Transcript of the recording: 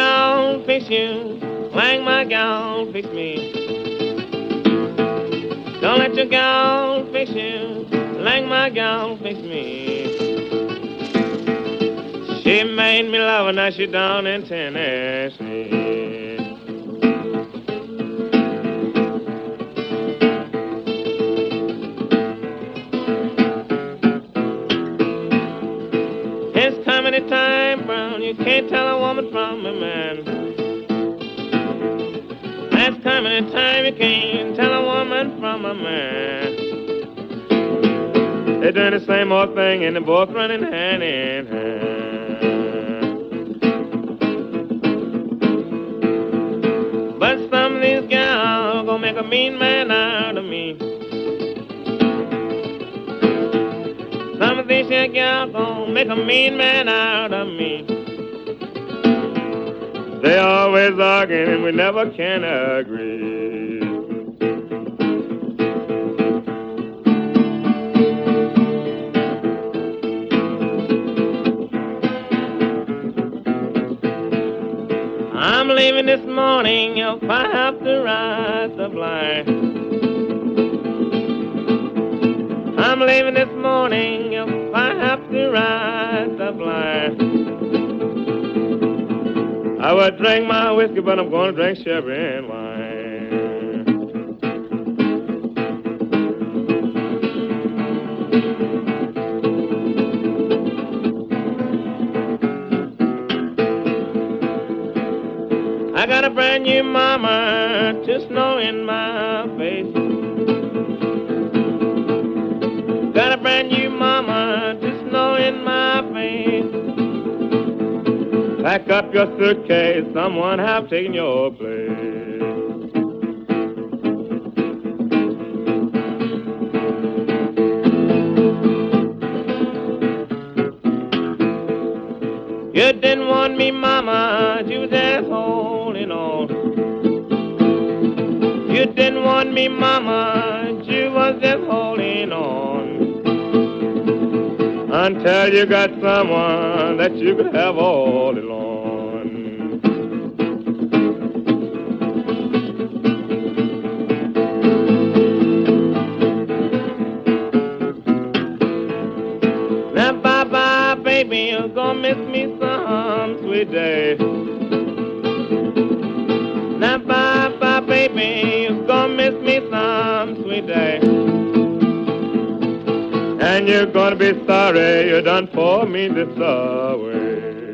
gal, fix you. Wang my gal, fix me. Don't let your gal fix you. Lang my gal fix me. She made me love her, now she down in Tennessee. It's coming a time, Brown, you can't tell a woman from a man. There's coming a time you can't tell a woman from a man. They're doing the same old thing and they're both running hand in hand. But some of these gals gonna make a mean man out of me. Of here gals gonna make a mean man out of me. They always arguing and we never can agree. I'm leaving this morning if I have to ride the blind. I'm leaving this morning if have to ride the blind. I would drink my whiskey, but I'm to drink sherry and wine. I got a brand new mama, just snow in my face. Pack up your suitcase, someone have taken your place. You didn't want me, mama, you was just holding on. You didn't want me, mama, you was just holding on. Until you got someone that you could have all along. Now bye bye, baby, you're gonna miss me some sweet day. Now bye bye, baby, you're gonna miss me some sweet day. And you're gonna be sorry you done for me this way.